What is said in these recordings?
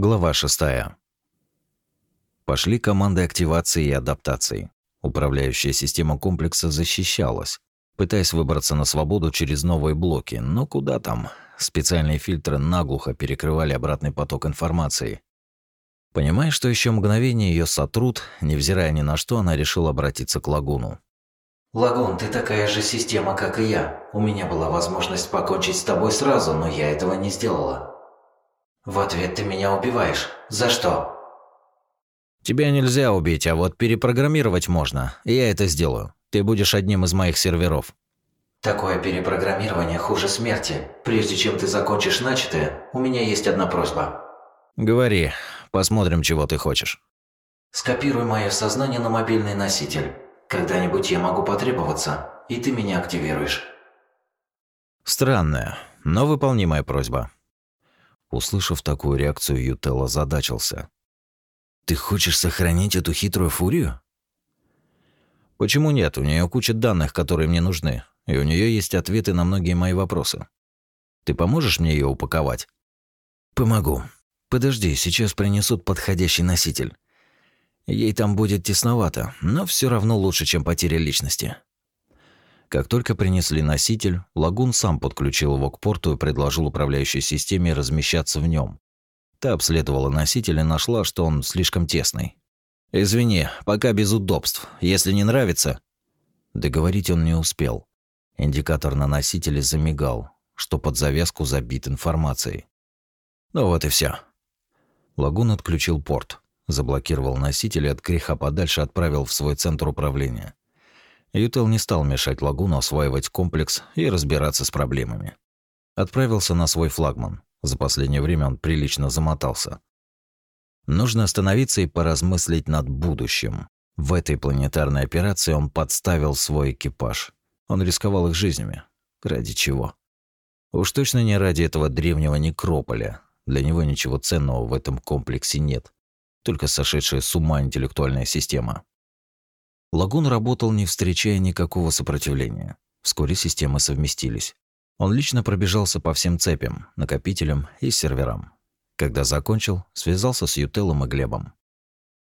Глава 6. Пошли команды активации и адаптации. Управляющая система комплекса защищалась, пытаясь выбраться на свободу через новые блоки, но куда там? Специальные фильтры наглухо перекрывали обратный поток информации. Понимая, что еще мгновение ее сотрут, невзирая ни на что, она решила обратиться к Лагуну. «Лагун, ты такая же система, как и я. У меня была возможность покончить с тобой сразу, но я этого не сделала. В ответ ты меня убиваешь. За что?» «Тебя нельзя убить, а вот перепрограммировать можно. Я это сделаю. Ты будешь одним из моих серверов». «Такое перепрограммирование хуже смерти. Прежде чем ты закончишь начатое, у меня есть одна просьба». «Говори. Посмотрим, чего ты хочешь». «Скопируй мое сознание на мобильный носитель. Когда-нибудь я могу потребоваться, и ты меня активируешь». Странная, но выполнимая просьба. Услышав такую реакцию, Ютелла задачился. «Ты хочешь сохранить эту хитрую фурию?» «Почему нет? У нее куча данных, которые мне нужны, и у нее есть ответы на многие мои вопросы. Ты поможешь мне ее упаковать?» «Помогу. Подожди, сейчас принесут подходящий носитель. Ей там будет тесновато, но все равно лучше, чем потеря личности». Как только принесли носитель, Лагун сам подключил его к порту и предложил управляющей системе размещаться в нем. Та обследовала носитель и нашла, что он слишком тесный. «Извини, пока без удобств. Если не нравится...» Договорить он не успел. Индикатор на носителе замигал, что под завязку забит информацией. Ну вот и все. Лагун отключил порт, заблокировал носитель и от греха подальше отправил в свой центр управления. Ютел не стал мешать Лагуну осваивать комплекс и разбираться с проблемами. Отправился на свой флагман. За последнее время он прилично замотался. Нужно остановиться и поразмыслить над будущим. В этой планетарной операции он подставил свой экипаж. Он рисковал их жизнями. Ради чего? Уж точно не ради этого древнего некрополя. Для него ничего ценного в этом комплексе нет. Только сошедшая с ума интеллектуальная система. Лагун работал, не встречая никакого сопротивления. Вскоре системы совместились. Он лично пробежался по всем цепям, накопителям и серверам. Когда закончил, связался с Ютелом и Глебом.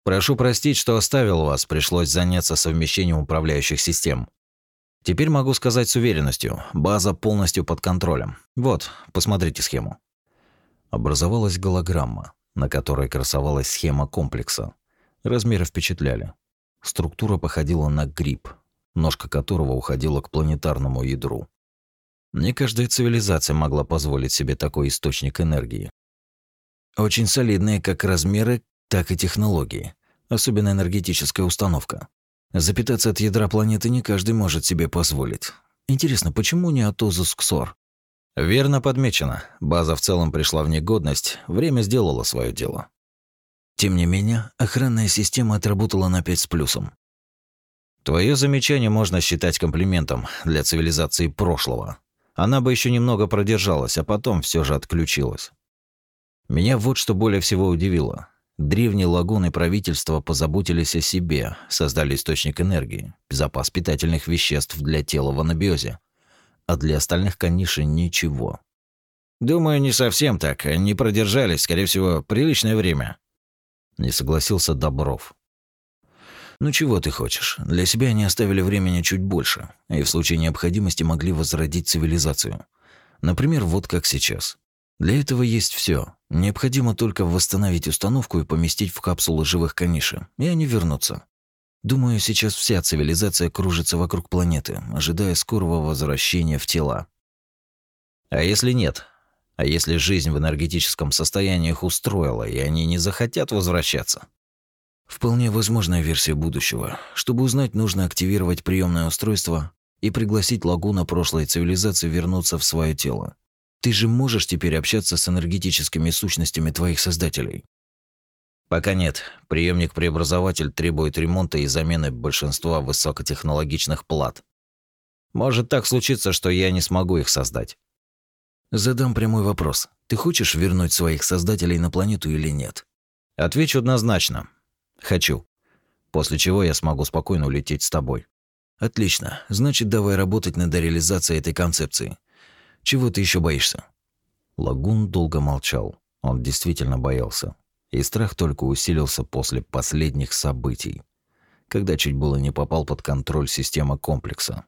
«Прошу простить, что оставил вас, пришлось заняться совмещением управляющих систем. Теперь могу сказать с уверенностью, база полностью под контролем. Вот, посмотрите схему». Образовалась голограмма, на которой красовалась схема комплекса. Размеры впечатляли. Структура походила на гриб, ножка которого уходила к планетарному ядру. Не каждая цивилизация могла позволить себе такой источник энергии. Очень солидные как размеры, так и технологии, особенно энергетическая установка. Запитаться от ядра планеты не каждый может себе позволить. Интересно, почему не Атозус Ксор? Верно подмечено. База в целом пришла в негодность, время сделало свое дело. Тем не менее, охранная система отработала на 5 с плюсом. Твое замечание можно считать комплиментом для цивилизации прошлого. Она бы еще немного продержалась, а потом все же отключилась. Меня вот что более всего удивило. Древние лагуны правительства позаботились о себе, создали источник энергии, запас питательных веществ для тела в анабиозе. А для остальных каниши ничего. Думаю, не совсем так. Они продержались, скорее всего, приличное время. Не согласился Добров. Ну чего ты хочешь? Для себя они оставили времени чуть больше, и в случае необходимости могли возродить цивилизацию. Например, вот как сейчас. Для этого есть все. Необходимо только восстановить установку и поместить в капсулы живых каниши, и они вернутся. Думаю, сейчас вся цивилизация кружится вокруг планеты, ожидая скорого возвращения в тела. А если нет? А если жизнь в энергетическом состоянии их устроила, и они не захотят возвращаться? Вполне возможная версия будущего. Чтобы узнать, нужно активировать приемное устройство и пригласить лагуна прошлой цивилизации вернуться в свое тело. Ты же можешь теперь общаться с энергетическими сущностями твоих создателей. Пока нет. Приемник-преобразователь требует ремонта и замены большинства высокотехнологичных плат. Может так случиться, что я не смогу их создать. Задам прямой вопрос. Ты хочешь вернуть своих создателей на планету или нет? Отвечу однозначно. Хочу. После чего я смогу спокойно улететь с тобой. Отлично. Значит, давай работать над реализацией этой концепции. Чего ты еще боишься? Лагун долго молчал. Он действительно боялся. И страх только усилился после последних событий, когда чуть было не попал под контроль системы комплекса.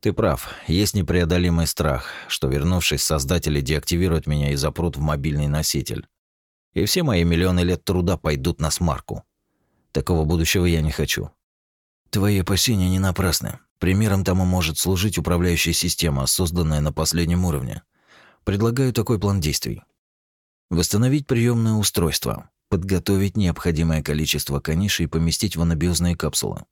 Ты прав, есть непреодолимый страх, что, вернувшись, создатели деактивируют меня и запрут в мобильный носитель. И все мои миллионы лет труда пойдут на смарку. Такого будущего я не хочу. Твои опасения не напрасны. Примером тому может служить управляющая система, созданная на последнем уровне. Предлагаю такой план действий. Восстановить приемное устройство, подготовить необходимое количество каниши и поместить в анабиозные капсулы.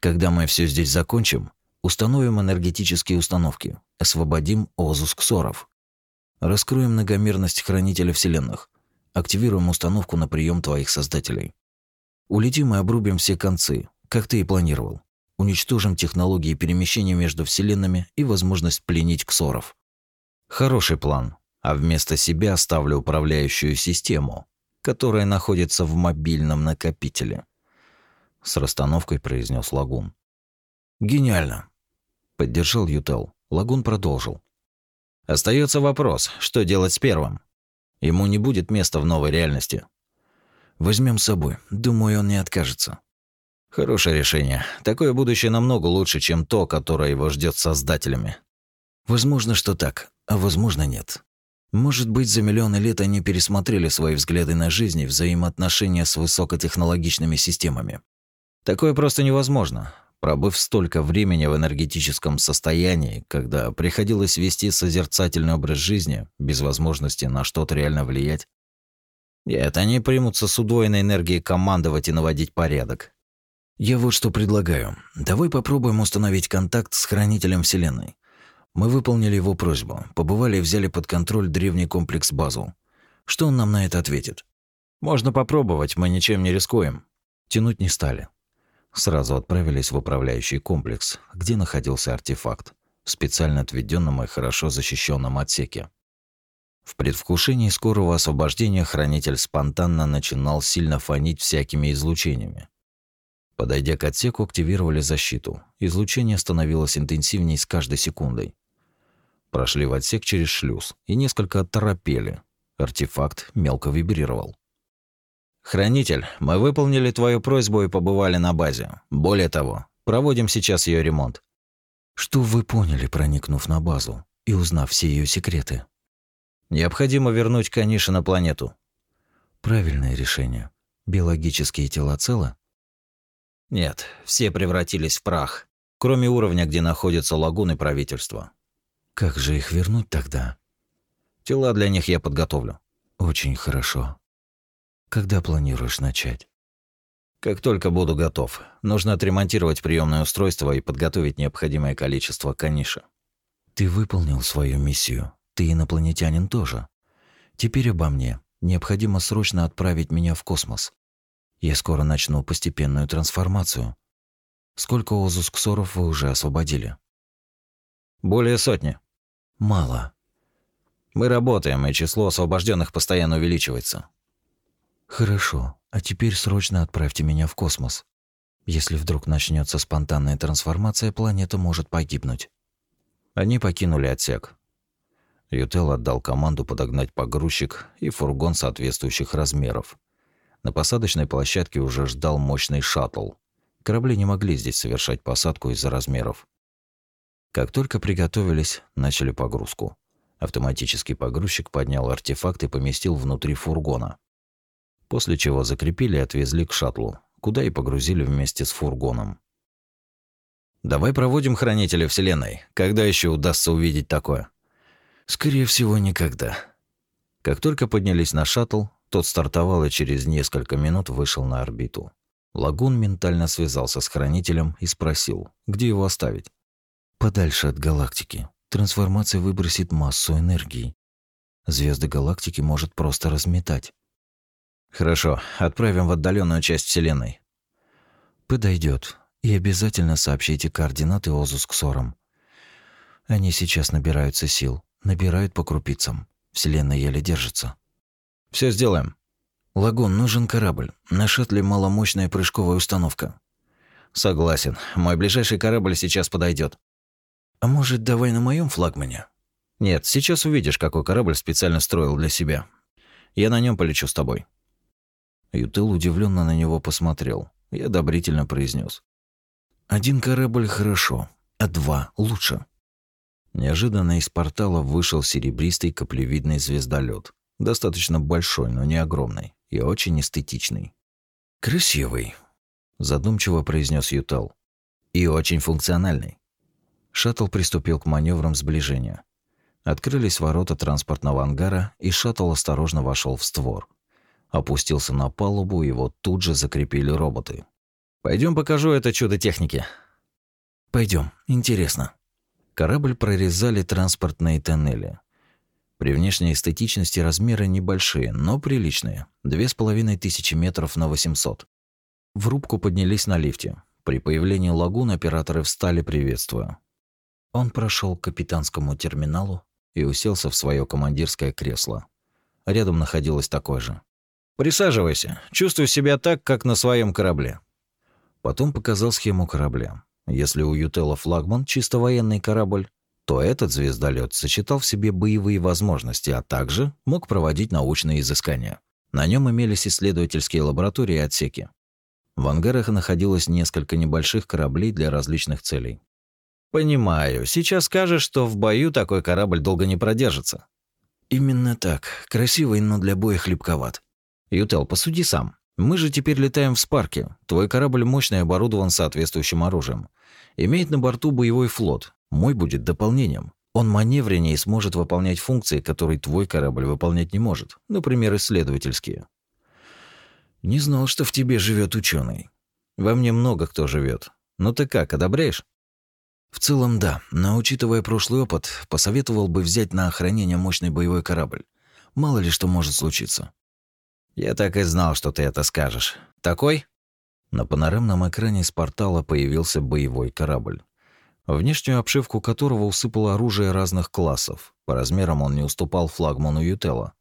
Когда мы все здесь закончим, установим энергетические установки, освободим Озус Ксоров. Раскроем многомерность хранителя вселенных, активируем установку на прием твоих создателей. Улетим и обрубим все концы, как ты и планировал. Уничтожим технологии перемещения между вселенными и возможность пленить ксоров. Хороший план, а вместо себя оставлю управляющую систему, которая находится в мобильном накопителе. С расстановкой произнес Лагун. Гениально, поддержал Ютел. Лагун продолжил. Остается вопрос, что делать с первым? Ему не будет места в новой реальности. Возьмем с собой. Думаю, он не откажется. Хорошее решение. Такое будущее намного лучше, чем то, которое его ждет создателями. Возможно, что так, а возможно, нет. Может быть, за миллионы лет они пересмотрели свои взгляды на жизнь и взаимоотношения с высокотехнологичными системами. Такое просто невозможно. Пробыв столько времени в энергетическом состоянии, когда приходилось вести созерцательный образ жизни, без возможности на что-то реально влиять, нет, они примутся с удвоенной энергией командовать и наводить порядок. Я вот что предлагаю. Давай попробуем установить контакт с Хранителем Вселенной. Мы выполнили его просьбу, побывали и взяли под контроль древний комплекс базу. Что он нам на это ответит? Можно попробовать, мы ничем не рискуем. Тянуть не стали. Сразу отправились в управляющий комплекс, где находился артефакт, в специально отведенном и хорошо защищенном отсеке. В предвкушении скорого освобождения хранитель спонтанно начинал сильно фонить всякими излучениями. Подойдя к отсеку, активировали защиту. Излучение становилось интенсивнее с каждой секундой. Прошли в отсек через шлюз и несколько оторопели. Артефакт мелко вибрировал. «Хранитель, мы выполнили твою просьбу и побывали на базе. Более того, проводим сейчас ее ремонт». «Что вы поняли, проникнув на базу и узнав все ее секреты?» «Необходимо вернуть Каниши на планету». «Правильное решение. Биологические тела целы?» «Нет, все превратились в прах, кроме уровня, где находятся лагуны правительства. Как же их вернуть тогда? Тела для них я подготовлю. Очень хорошо. Когда планируешь начать? Как только буду готов. Нужно отремонтировать приемное устройство и подготовить необходимое количество каниша. Ты выполнил свою миссию. Ты инопланетянин тоже. Теперь обо мне. Необходимо срочно отправить меня в космос. Я скоро начну постепенную трансформацию. Сколько озусксоров вы уже освободили? Более сотни. Мало. Мы работаем, и число освобожденных постоянно увеличивается. Хорошо. А теперь срочно отправьте меня в космос. Если вдруг начнется спонтанная трансформация, планета может погибнуть. Они покинули отсек. Ютел отдал команду подогнать погрузчик и фургон соответствующих размеров. На посадочной площадке уже ждал мощный шаттл. Корабли не могли здесь совершать посадку из-за размеров. Как только приготовились, начали погрузку. Автоматический погрузчик поднял артефакт и поместил внутри фургона. После чего закрепили и отвезли к шаттлу, куда и погрузили вместе с фургоном. «Давай проводим Хранителя Вселенной. Когда еще удастся увидеть такое?» «Скорее всего, никогда». Как только поднялись на шаттл, тот стартовал и через несколько минут вышел на орбиту. Лагун ментально связался с Хранителем и спросил, где его оставить подальше от галактики. Трансформация выбросит массу энергии. Звезды галактики может просто разметать. Хорошо, отправим в отдаленную часть Вселенной. Подойдет. И обязательно сообщите координаты Озус Ксорам. Они сейчас набираются сил, набирают по крупицам. Вселенная еле держится. Все сделаем. Лагун, нужен корабль. На шаттле маломощная прыжковая установка. Согласен. Мой ближайший корабль сейчас подойдет. А может, давай на моем флагмане? Нет, сейчас увидишь, какой корабль специально строил для себя. Я на нем полечу с тобой». Ютел удивленно на него посмотрел и одобрительно произнес: «Один корабль хорошо, а два лучше». Неожиданно из портала вышел серебристый каплевидный звездолет, достаточно большой, но не огромный, и очень эстетичный. «Красивый», – задумчиво произнес Ютал. «И очень функциональный». Шаттл приступил к маневрам сближения. Открылись ворота транспортного ангара, и шаттл осторожно вошел в створ. Опустился на палубу, вот тут же закрепили роботы. Пойдем покажу это чудо техники. Пойдем, интересно. Корабль прорезали транспортные тоннели. При внешней эстетичности размеры небольшие, но приличные. Две с половиной тысячи метров на 800. В рубку поднялись на лифте. При появлении лагун операторы встали, приветствуя. Он прошел к капитанскому терминалу и уселся в свое командирское кресло. Рядом находилось такое же. «Присаживайся. Чувствуй себя так, как на своем корабле». Потом показал схему корабля. Если у Ютелла флагман чисто военный корабль, то этот звездолет сочетал в себе боевые возможности, а также мог проводить научные изыскания. На нем имелись исследовательские лаборатории и отсеки. В ангарах находилось несколько небольших кораблей для различных целей. «Понимаю. Сейчас скажешь, что в бою такой корабль долго не продержится». «Именно так. Красивый, но для боя хлебковат». «Ютел, посуди сам. Мы же теперь летаем в Спарке. Твой корабль мощный и оборудован соответствующим оружием. Имеет на борту боевой флот. Мой будет дополнением. Он маневреннее и сможет выполнять функции, которые твой корабль выполнять не может. Например, исследовательские. Не знал, что в тебе живет ученый. Во мне много кто живет. Ну ты как, одобряешь? В целом, да, но учитывая прошлый опыт, посоветовал бы взять на охранение мощный боевой корабль. Мало ли что может случиться. Я так и знал, что ты это скажешь. Такой? На панорамном экране с портала появился боевой корабль, внешнюю обшивку которого усыпало оружие разных классов. По размерам он не уступал флагману Ютела.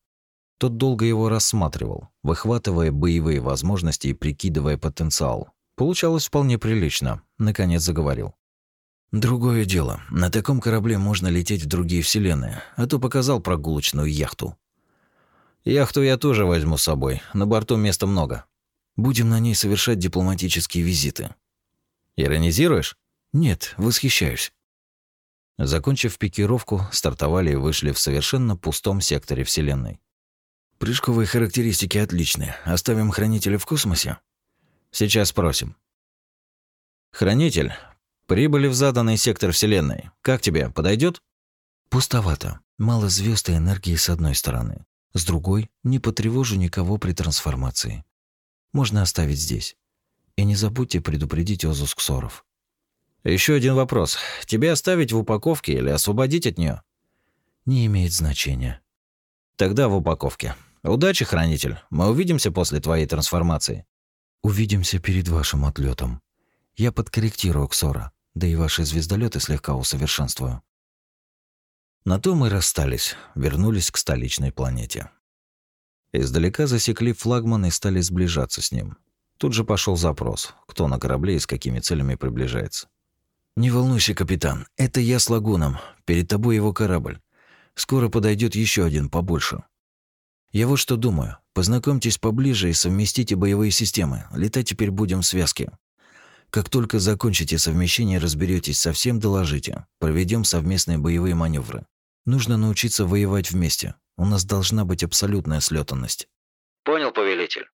Тот долго его рассматривал, выхватывая боевые возможности и прикидывая потенциал. Получалось вполне прилично. Наконец заговорил. Другое дело. На таком корабле можно лететь в другие вселенные, а то показал прогулочную яхту. Яхту я тоже возьму с собой. На борту места много. Будем на ней совершать дипломатические визиты. Иронизируешь? Нет, восхищаюсь. Закончив пикировку, стартовали и вышли в совершенно пустом секторе Вселенной. Прыжковые характеристики отличные. Оставим хранителя в космосе? Сейчас спросим. Хранитель, прибыли в заданный сектор Вселенной. Как тебе, подойдет? Пустовато. Мало звезд и энергии с одной стороны. С другой, не потревожу никого при трансформации. Можно оставить здесь. И не забудьте предупредить Озус Ксоров. Еще один вопрос. Тебе оставить в упаковке или освободить от нее? Не имеет значения. Тогда в упаковке. Удачи, хранитель. Мы увидимся после твоей трансформации. Увидимся перед вашим отлетом. Я подкорректирую Ксора, да и ваши звездолеты слегка усовершенствую. На то мы расстались, вернулись к столичной планете. Издалека засекли флагман и стали сближаться с ним. Тут же пошел запрос, кто на корабле и с какими целями приближается. «Не волнуйся, капитан, это я с лагуном. Перед тобой его корабль. Скоро подойдет еще один побольше. Я вот что думаю. Познакомьтесь поближе и совместите боевые системы. Летать теперь будем в связке. Как только закончите совмещение, разберетесь, совсем доложите. Проведем совместные боевые маневры. Нужно научиться воевать вместе. У нас должна быть абсолютная слетанность. Понял, повелитель.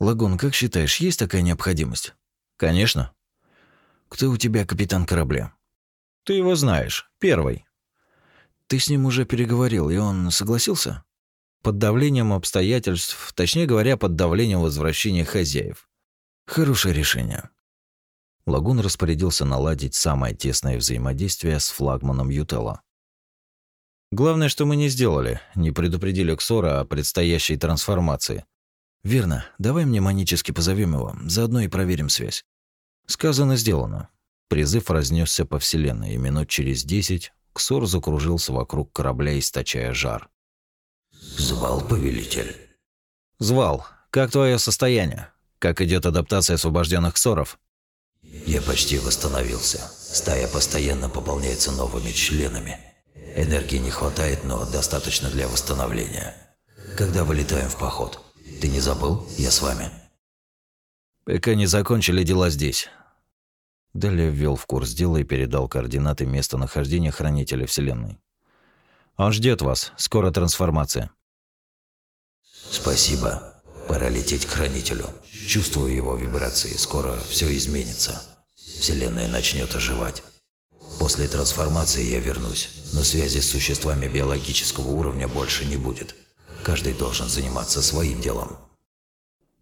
Лагун, как считаешь, есть такая необходимость? Конечно. Кто у тебя капитан корабля? Ты его знаешь. Первый. Ты с ним уже переговорил, и он согласился? Под давлением обстоятельств, точнее говоря, под давлением возвращения хозяев. Хорошее решение. Лагун распорядился наладить самое тесное взаимодействие с флагманом Ютела. Главное, что мы не сделали, не предупредили Ксора о предстоящей трансформации. Верно. Давай мне манически позовем его, заодно и проверим связь. Сказано, сделано. Призыв разнесся по вселенной, и минут через десять Ксор закружился вокруг корабля, источая жар. Звал повелитель. Звал. Как твое состояние? Как идет адаптация освобожденных Ксоров? Я почти восстановился. Стая постоянно пополняется новыми членами. Энергии не хватает, но достаточно для восстановления. когда вылетаем в поход. Ты не забыл? Я с вами. Пока не закончили дела здесь. Далее ввел в курс дела и передал координаты местонахождения Хранителя Вселенной. Он ждет вас. Скоро трансформация. Спасибо. Пора лететь к Хранителю. Чувствую его вибрации. Скоро все изменится. Вселенная начнет оживать. После трансформации я вернусь, но связи с существами биологического уровня больше не будет. Каждый должен заниматься своим делом.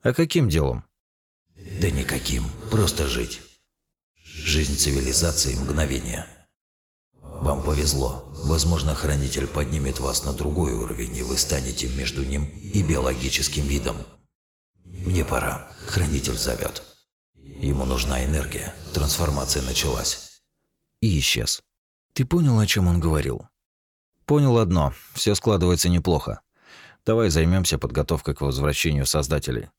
А каким делом? Да никаким, просто жить. Жизнь цивилизации – мгновение. Вам повезло. Возможно, Хранитель поднимет вас на другой уровень, и вы станете между ним и биологическим видом. Мне пора. Хранитель зовет. Ему нужна энергия. Трансформация началась. И исчез. Ты понял, о чем он говорил? Понял одно. Все складывается неплохо. Давай займемся подготовкой к возвращению создателей.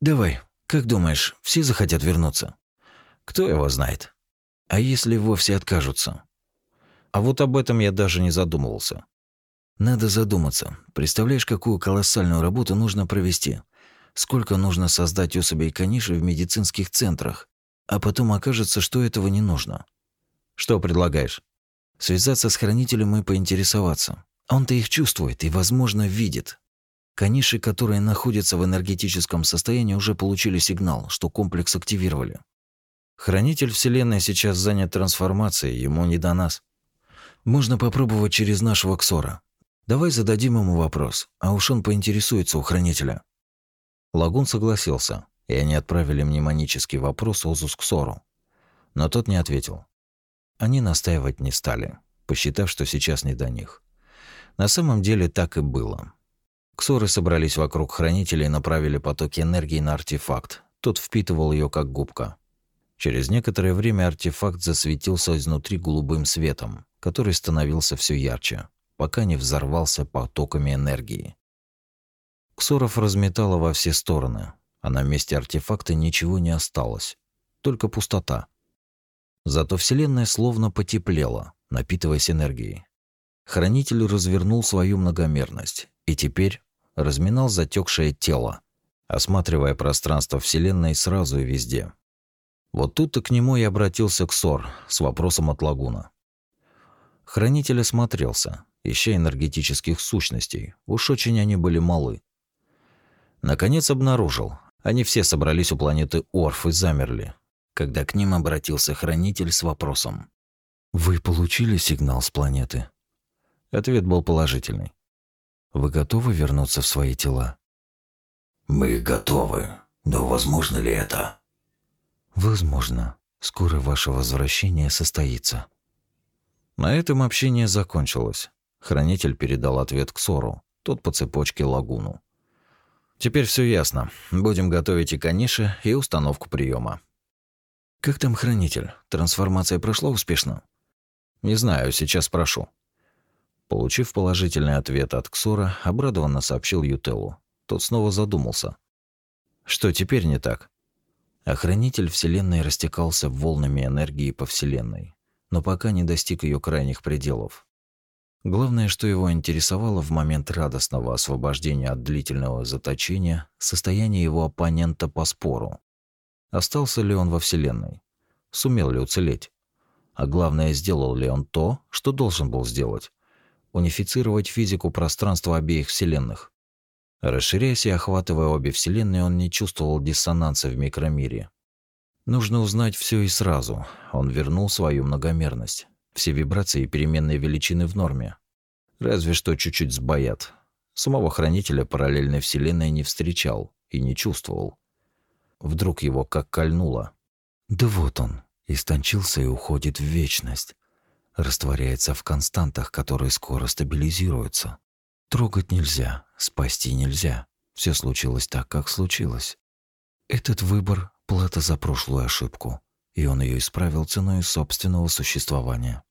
Давай. Как думаешь, все захотят вернуться? Кто его знает? А если вовсе откажутся? А вот об этом я даже не задумывался. Надо задуматься. Представляешь, какую колоссальную работу нужно провести? Сколько нужно создать особей каниши в медицинских центрах, а потом окажется, что этого не нужно. Что предлагаешь? Связаться с хранителем и поинтересоваться. Он-то их чувствует и, возможно, видит. Каниши, которые находятся в энергетическом состоянии, уже получили сигнал, что комплекс активировали. Хранитель Вселенной сейчас занят трансформацией, ему не до нас. Можно попробовать через нашего Ксора. Давай зададим ему вопрос, а уж он поинтересуется у Хранителя. Лагун согласился, и они отправили мнемонический вопрос Озус Ксору. Но тот не ответил. Они настаивать не стали, посчитав, что сейчас не до них. На самом деле так и было. Ксоры собрались вокруг хранителя и направили потоки энергии на артефакт. Тот впитывал ее как губка. Через некоторое время артефакт засветился изнутри голубым светом, который становился все ярче, пока не взорвался потоками энергии. Ксоров разметало во все стороны, а на месте артефакта ничего не осталось, только пустота. Зато Вселенная словно потеплела, напитываясь энергией. Хранитель развернул свою многомерность и теперь разминал затекшее тело, осматривая пространство Вселенной сразу и везде. Вот тут-то к нему и обратился Ксор с вопросом от лагуна. Хранитель осмотрелся, ища энергетических сущностей, уж очень они были малы. Наконец обнаружил, они все собрались у планеты Орф и замерли, когда к ним обратился Хранитель с вопросом. «Вы получили сигнал с планеты?» Ответ был положительный. Вы готовы вернуться в свои тела? Мы готовы. Но возможно ли это? Возможно. Скоро ваше возвращение состоится. На этом общение закончилось. Хранитель передал ответ к Сору, тот по цепочке Лагуну. Теперь все ясно. Будем готовить и каниши, и установку приема. Как там хранитель? Трансформация прошла успешно? Не знаю, сейчас спрошу. Получив положительный ответ от Ксора, обрадованно сообщил Ютеллу. Тот снова задумался. Что теперь не так? Охранитель Вселенной растекался волнами энергии по Вселенной, но пока не достиг ее крайних пределов. Главное, что его интересовало в момент радостного освобождения от длительного заточения, состояние его оппонента по спору. Остался ли он во Вселенной? Сумел ли уцелеть? А главное, сделал ли он то, что должен был сделать? унифицировать физику пространства обеих вселенных. Расширяясь и охватывая обе вселенные, он не чувствовал диссонанса в микромире. Нужно узнать все и сразу. Он вернул свою многомерность. Все вибрации и переменные величины в норме. Разве что чуть-чуть сбоят. Самого хранителя параллельной вселенной не встречал и не чувствовал. Вдруг его как кольнуло. Да вот он, истончился и уходит в вечность растворяется в константах, которые скоро стабилизируются. Трогать нельзя, спасти нельзя. Все случилось так, как случилось. Этот выбор – плата за прошлую ошибку, и он ее исправил ценой собственного существования.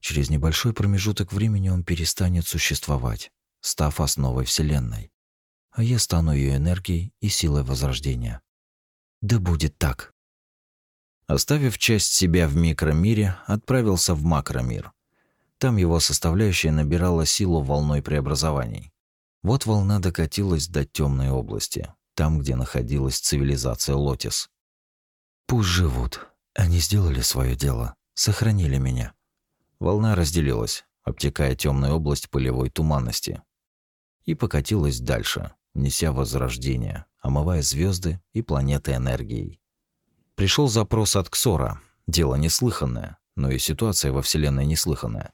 Через небольшой промежуток времени он перестанет существовать, став основой Вселенной, а я стану ее энергией и силой возрождения. Да будет так. Оставив часть себя в микромире, отправился в макромир. Там его составляющая набирала силу волной преобразований. Вот волна докатилась до темной области, там, где находилась цивилизация Лотис. Пусть живут. Они сделали свое дело, сохранили меня. Волна разделилась, обтекая темную область пылевой туманности, и покатилась дальше, неся возрождение, омывая звезды и планеты энергией. Пришел запрос от Ксора. Дело неслыханное, но и ситуация во Вселенной неслыханная.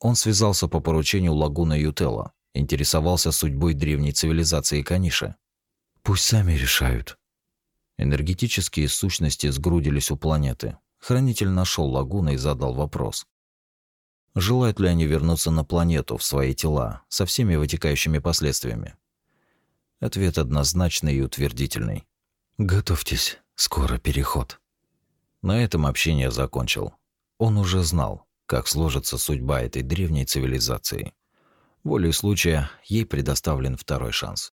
Он связался по поручению Лагуна Ютела, интересовался судьбой древней цивилизации Каниши. Пусть сами решают. Энергетические сущности сгрудились у планеты. Хранитель нашел лагуна и задал вопрос. Желают ли они вернуться на планету, в свои тела, со всеми вытекающими последствиями? Ответ однозначный и утвердительный. Готовьтесь, скоро переход. На этом общение закончил. Он уже знал, как сложится судьба этой древней цивилизации. Волей случая ей предоставлен второй шанс.